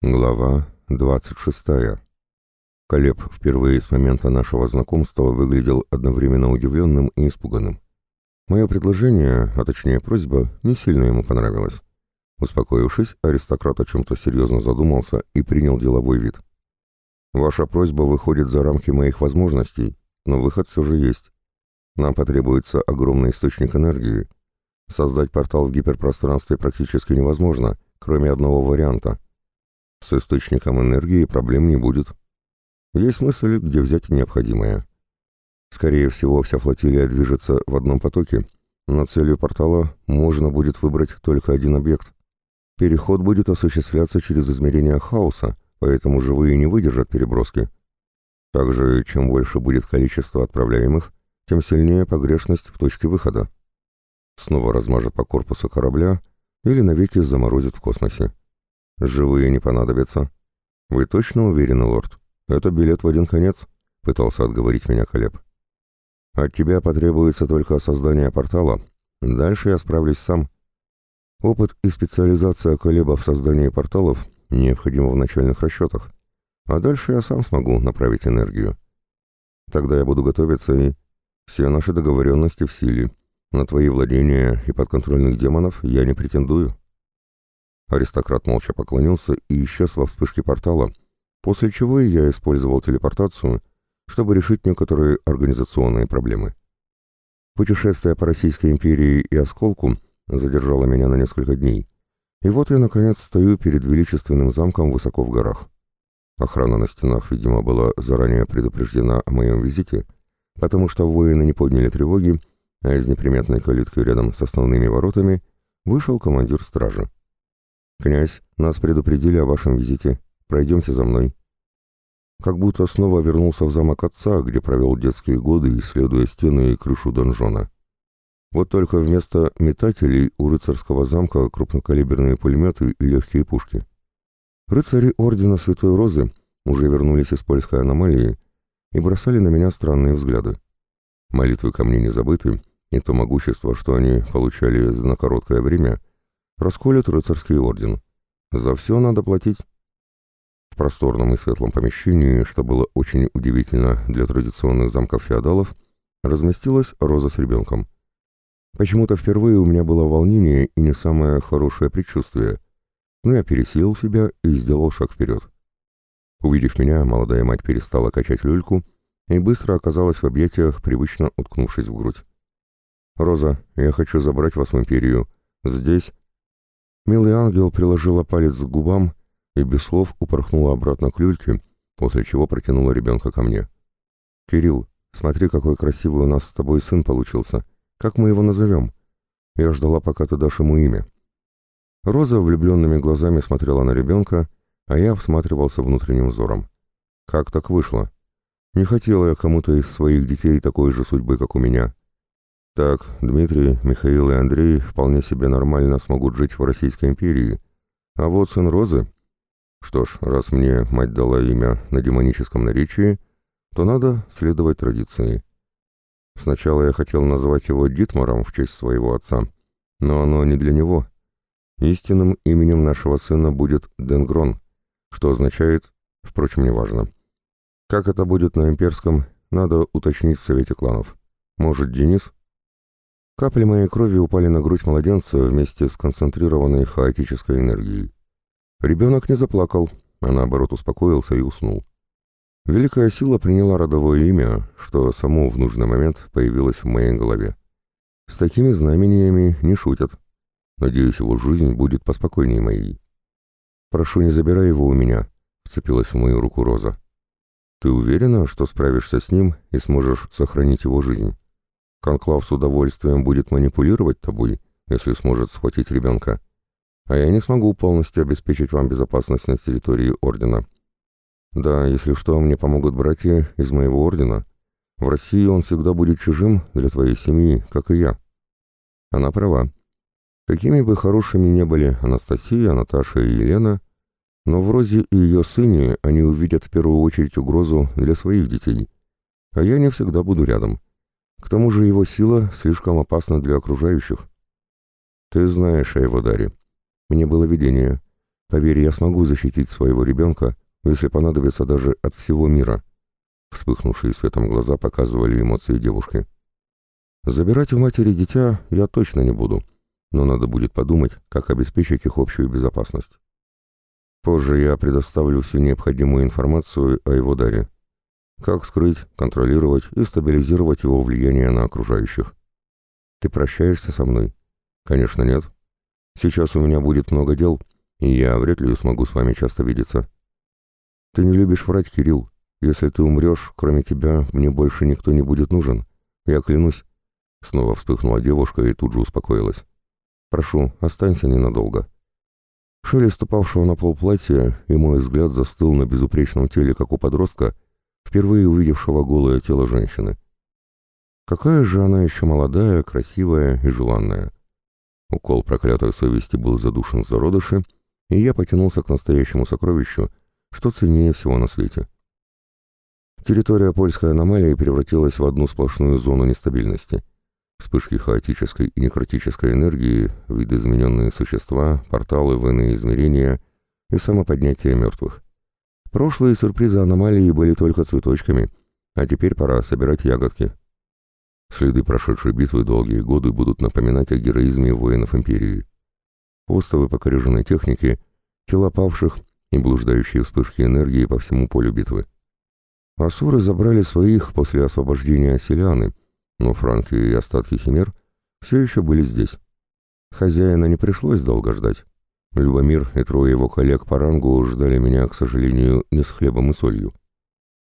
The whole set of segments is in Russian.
Глава 26. Колеб впервые с момента нашего знакомства выглядел одновременно удивленным и испуганным. Мое предложение, а точнее просьба, не сильно ему понравилось. Успокоившись, аристократ о чем-то серьезно задумался и принял деловой вид. «Ваша просьба выходит за рамки моих возможностей, но выход все же есть. Нам потребуется огромный источник энергии. Создать портал в гиперпространстве практически невозможно, кроме одного варианта — с источником энергии проблем не будет. Есть мысль, где взять необходимое. Скорее всего, вся флотилия движется в одном потоке, но целью портала можно будет выбрать только один объект. Переход будет осуществляться через измерение хаоса, поэтому живые не выдержат переброски. Также, чем больше будет количество отправляемых, тем сильнее погрешность в точке выхода. Снова размажет по корпусу корабля или навеки заморозит в космосе. «Живые не понадобятся». «Вы точно уверены, лорд? Это билет в один конец», — пытался отговорить меня Колеб. «От тебя потребуется только создание портала. Дальше я справлюсь сам». Опыт и специализация Колеба в создании порталов необходимы в начальных расчетах, а дальше я сам смогу направить энергию. Тогда я буду готовиться и... Все наши договоренности в силе. На твои владения и подконтрольных демонов я не претендую. Аристократ молча поклонился и исчез во вспышке портала, после чего я использовал телепортацию, чтобы решить некоторые организационные проблемы. Путешествие по Российской империи и Осколку задержало меня на несколько дней, и вот я, наконец, стою перед величественным замком высоко в горах. Охрана на стенах, видимо, была заранее предупреждена о моем визите, потому что воины не подняли тревоги, а из неприметной калитки рядом с основными воротами вышел командир стражи. «Князь, нас предупредили о вашем визите. Пройдемте за мной». Как будто снова вернулся в замок отца, где провел детские годы, исследуя стены и крышу донжона. Вот только вместо метателей у рыцарского замка крупнокалиберные пулеметы и легкие пушки. Рыцари Ордена Святой Розы уже вернулись из польской аномалии и бросали на меня странные взгляды. Молитвы ко мне не забыты, и то могущество, что они получали за короткое время, расколет рыцарский орден. За все надо платить. В просторном и светлом помещении, что было очень удивительно для традиционных замков феодалов, разместилась Роза с ребенком. Почему-то впервые у меня было волнение и не самое хорошее предчувствие, но я пересилил себя и сделал шаг вперед. Увидев меня, молодая мать перестала качать люльку и быстро оказалась в объятиях, привычно уткнувшись в грудь. «Роза, я хочу забрать вас в империю. Здесь Милый ангел приложила палец к губам и без слов упорхнула обратно к люльке, после чего протянула ребенка ко мне. «Кирилл, смотри, какой красивый у нас с тобой сын получился. Как мы его назовем?» Я ждала, пока ты дашь ему имя. Роза влюбленными глазами смотрела на ребенка, а я всматривался внутренним взором. Как так вышло? Не хотела я кому-то из своих детей такой же судьбы, как у меня. Так, Дмитрий, Михаил и Андрей вполне себе нормально смогут жить в Российской империи. А вот сын Розы... Что ж, раз мне мать дала имя на демоническом наречии, то надо следовать традиции. Сначала я хотел назвать его Дитмаром в честь своего отца, но оно не для него. Истинным именем нашего сына будет Денгрон, что означает, впрочем, неважно. Как это будет на имперском, надо уточнить в Совете кланов. Может, Денис? Капли моей крови упали на грудь младенца вместе с концентрированной хаотической энергией. Ребенок не заплакал, а наоборот успокоился и уснул. Великая сила приняла родовое имя, что само в нужный момент появилось в моей голове. С такими знамениями не шутят. Надеюсь, его жизнь будет поспокойнее моей. «Прошу, не забирай его у меня», — вцепилась в мою руку Роза. «Ты уверена, что справишься с ним и сможешь сохранить его жизнь?» Конклав с удовольствием будет манипулировать тобой, если сможет схватить ребенка. А я не смогу полностью обеспечить вам безопасность на территории Ордена. Да, если что, мне помогут братья из моего Ордена. В России он всегда будет чужим для твоей семьи, как и я. Она права. Какими бы хорошими ни были Анастасия, Наташа и Елена, но в Розе и ее сыне они увидят в первую очередь угрозу для своих детей. А я не всегда буду рядом. К тому же его сила слишком опасна для окружающих. Ты знаешь о его даре. Мне было видение. Поверь, я смогу защитить своего ребенка, если понадобится даже от всего мира. Вспыхнувшие светом глаза показывали эмоции девушки. Забирать у матери дитя я точно не буду, но надо будет подумать, как обеспечить их общую безопасность. Позже я предоставлю всю необходимую информацию о его даре. Как скрыть, контролировать и стабилизировать его влияние на окружающих. Ты прощаешься со мной? Конечно, нет. Сейчас у меня будет много дел, и я вряд ли смогу с вами часто видеться. Ты не любишь врать, Кирилл. Если ты умрешь, кроме тебя, мне больше никто не будет нужен. Я клянусь. Снова вспыхнула девушка и тут же успокоилась. Прошу, останься ненадолго. Шелест упавшего на пол платья, и мой взгляд застыл на безупречном теле, как у подростка, впервые увидевшего голое тело женщины. Какая же она еще молодая, красивая и желанная. Укол проклятой совести был задушен в зародыше, и я потянулся к настоящему сокровищу, что ценнее всего на свете. Территория польской аномалии превратилась в одну сплошную зону нестабильности. Вспышки хаотической и некротической энергии, видоизмененные существа, порталы в иные измерения и самоподнятие мертвых. Прошлые сюрпризы аномалии были только цветочками, а теперь пора собирать ягодки. Следы прошедшей битвы долгие годы будут напоминать о героизме воинов Империи. Остовы покореженной техники, тела павших и блуждающие вспышки энергии по всему полю битвы. Асуры забрали своих после освобождения Селяны, но франки и остатки химер все еще были здесь. Хозяина не пришлось долго ждать. Любомир и трое его коллег по рангу ждали меня, к сожалению, не с хлебом и солью.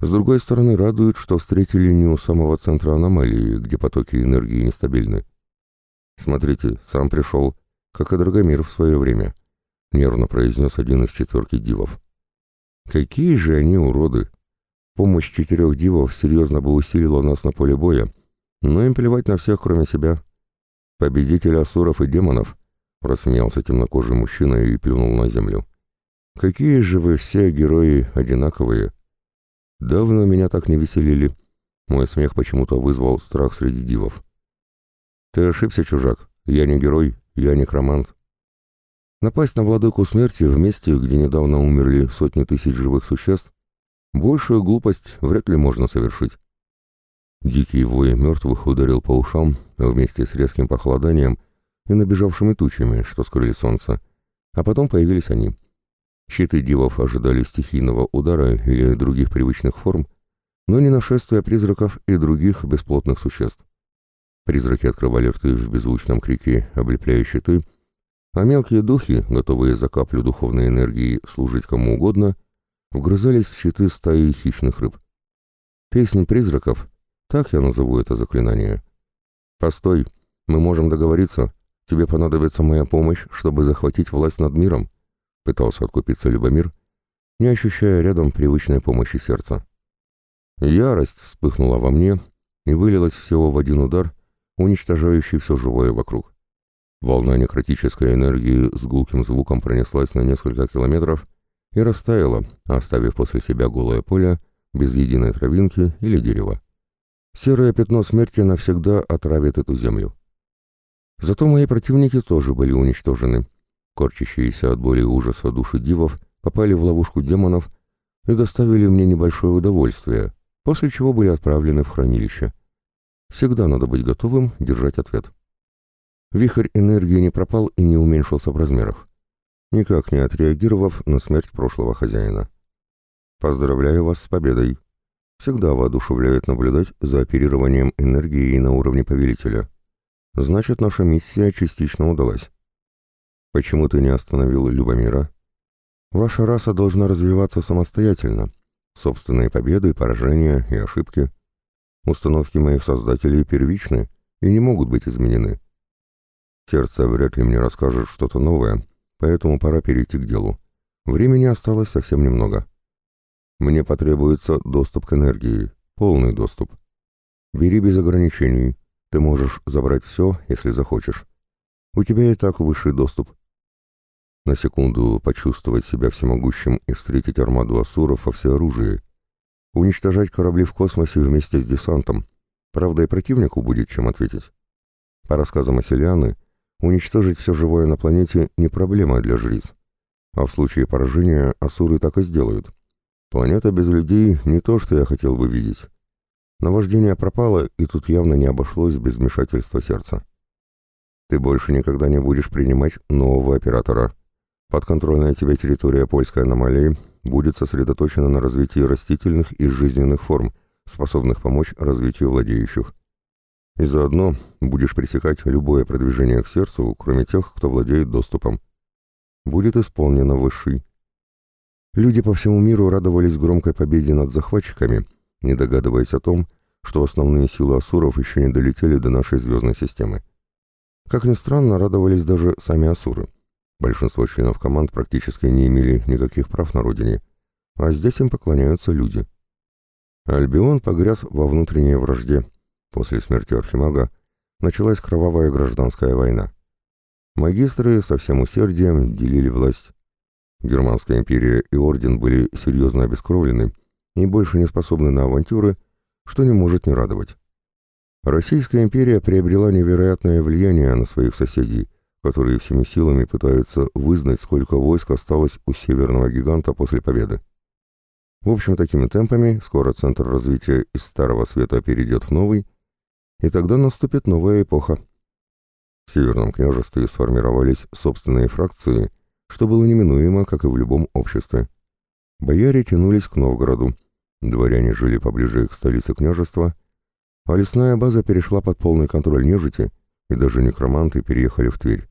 С другой стороны, радует, что встретили не у самого центра аномалии, где потоки энергии нестабильны. «Смотрите, сам пришел, как и Драгомир в свое время», — нервно произнес один из четверки дивов. «Какие же они уроды! Помощь четырех дивов серьезно бы усилила нас на поле боя, но им плевать на всех, кроме себя. Победитель асуров и демонов», — рассмеялся темнокожий мужчина и плюнул на землю. «Какие же вы все герои одинаковые!» Давно меня так не веселили. Мой смех почему-то вызвал страх среди дивов. Ты ошибся, чужак. Я не герой, я некромант. Напасть на владыку смерти в месте, где недавно умерли сотни тысяч живых существ, большую глупость вряд ли можно совершить. Дикий вой мертвых ударил по ушам вместе с резким похолоданием и набежавшими тучами, что скрыли солнце, а потом появились они — Щиты дивов ожидали стихийного удара или других привычных форм, но не нашествия призраков и других бесплотных существ. Призраки открывали рты в беззвучном крике, облепляя щиты, а мелкие духи, готовые за каплю духовной энергии служить кому угодно, вгрызались в щиты стаи хищных рыб. Песнь призраков, так я назову это заклинание. «Постой, мы можем договориться, тебе понадобится моя помощь, чтобы захватить власть над миром», Пытался откупиться Любомир, не ощущая рядом привычной помощи сердца. Ярость вспыхнула во мне и вылилась всего в один удар, уничтожающий все живое вокруг. Волна некротической энергии с гулким звуком пронеслась на несколько километров и растаяла, оставив после себя голое поле без единой травинки или дерева. Серое пятно смерти навсегда отравит эту землю. Зато мои противники тоже были уничтожены, Корчащиеся от боли ужаса души дивов попали в ловушку демонов и доставили мне небольшое удовольствие, после чего были отправлены в хранилище. Всегда надо быть готовым держать ответ. Вихрь энергии не пропал и не уменьшился в размерах, никак не отреагировав на смерть прошлого хозяина. Поздравляю вас с победой. Всегда воодушевляет наблюдать за оперированием энергии на уровне повелителя. Значит, наша миссия частично удалась. Почему ты не остановил Любомира? Ваша раса должна развиваться самостоятельно. Собственные победы, поражения и ошибки. Установки моих создателей первичны и не могут быть изменены. Сердце вряд ли мне расскажет что-то новое, поэтому пора перейти к делу. Времени осталось совсем немного. Мне потребуется доступ к энергии, полный доступ. Бери без ограничений. Ты можешь забрать все, если захочешь. У тебя и так высший доступ. На секунду почувствовать себя всемогущим и встретить армаду асуров во всеоружии. Уничтожать корабли в космосе вместе с десантом. Правда, и противнику будет чем ответить. По рассказам Оселианы, уничтожить все живое на планете не проблема для жриц. А в случае поражения асуры так и сделают. Планета без людей не то, что я хотел бы видеть. Наваждение пропало, и тут явно не обошлось без вмешательства сердца. Ты больше никогда не будешь принимать нового оператора. Подконтрольная тебе территория польской аномалии будет сосредоточена на развитии растительных и жизненных форм, способных помочь развитию владеющих. И заодно будешь пресекать любое продвижение к сердцу, кроме тех, кто владеет доступом. Будет исполнено высший. Люди по всему миру радовались громкой победе над захватчиками, не догадываясь о том, что основные силы асуров еще не долетели до нашей звездной системы. Как ни странно, радовались даже сами асуры. Большинство членов команд практически не имели никаких прав на родине, а здесь им поклоняются люди. Альбион погряз во внутренней вражде. После смерти Архимага началась кровавая гражданская война. Магистры со всем усердием делили власть. Германская империя и орден были серьезно обескровлены и больше не способны на авантюры, что не может не радовать. Российская империя приобрела невероятное влияние на своих соседей, которые всеми силами пытаются вызнать, сколько войск осталось у северного гиганта после победы. В общем, такими темпами скоро центр развития из Старого Света перейдет в новый, и тогда наступит новая эпоха. В Северном княжестве сформировались собственные фракции, что было неминуемо, как и в любом обществе. Бояре тянулись к Новгороду, дворяне жили поближе к столице княжества, а лесная база перешла под полный контроль нежити, и даже некроманты переехали в Тверь.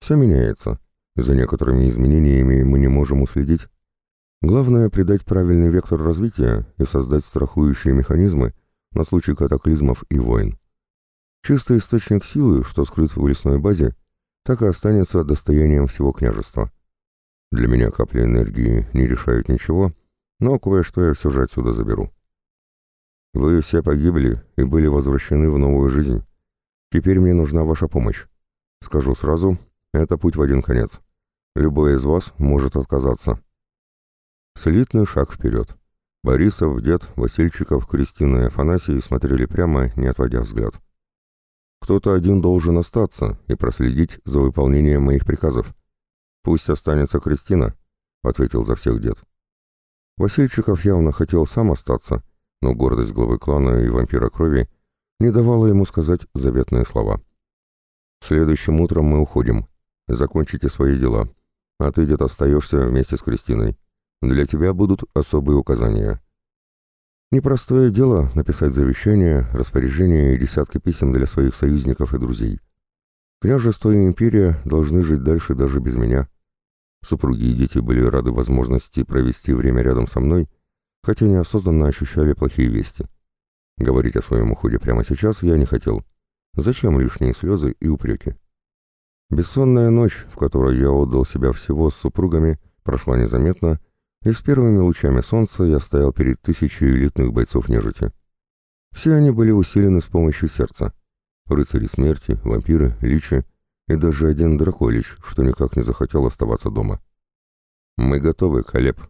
Все меняется, за некоторыми изменениями мы не можем уследить. Главное — придать правильный вектор развития и создать страхующие механизмы на случай катаклизмов и войн. Чистый источник силы, что скрыт в лесной базе, так и останется достоянием всего княжества. Для меня капли энергии не решают ничего, но кое-что я все же отсюда заберу. Вы все погибли и были возвращены в новую жизнь. Теперь мне нужна ваша помощь. Скажу сразу, это путь в один конец. Любой из вас может отказаться. Слитный шаг вперед. Борисов, дед, Васильчиков, Кристина и Афанасий смотрели прямо, не отводя взгляд. Кто-то один должен остаться и проследить за выполнением моих приказов. Пусть останется Кристина, — ответил за всех дед. Васильчиков явно хотел сам остаться, но гордость главы клана и вампира крови не давала ему сказать заветные слова. «Следующим утром мы уходим. Закончите свои дела. А ты где-то остаешься вместе с Кристиной. Для тебя будут особые указания». Непростое дело написать завещание, распоряжение и десятки писем для своих союзников и друзей. Княжество и империя должны жить дальше даже без меня. Супруги и дети были рады возможности провести время рядом со мной, хотя неосознанно ощущали плохие вести. Говорить о своем уходе прямо сейчас я не хотел. Зачем лишние слезы и упреки? Бессонная ночь, в которой я отдал себя всего с супругами, прошла незаметно, и с первыми лучами солнца я стоял перед тысячей элитных бойцов нежити. Все они были усилены с помощью сердца. Рыцари смерти, вампиры, личи и даже один драколич, что никак не захотел оставаться дома. «Мы готовы, Халеп»,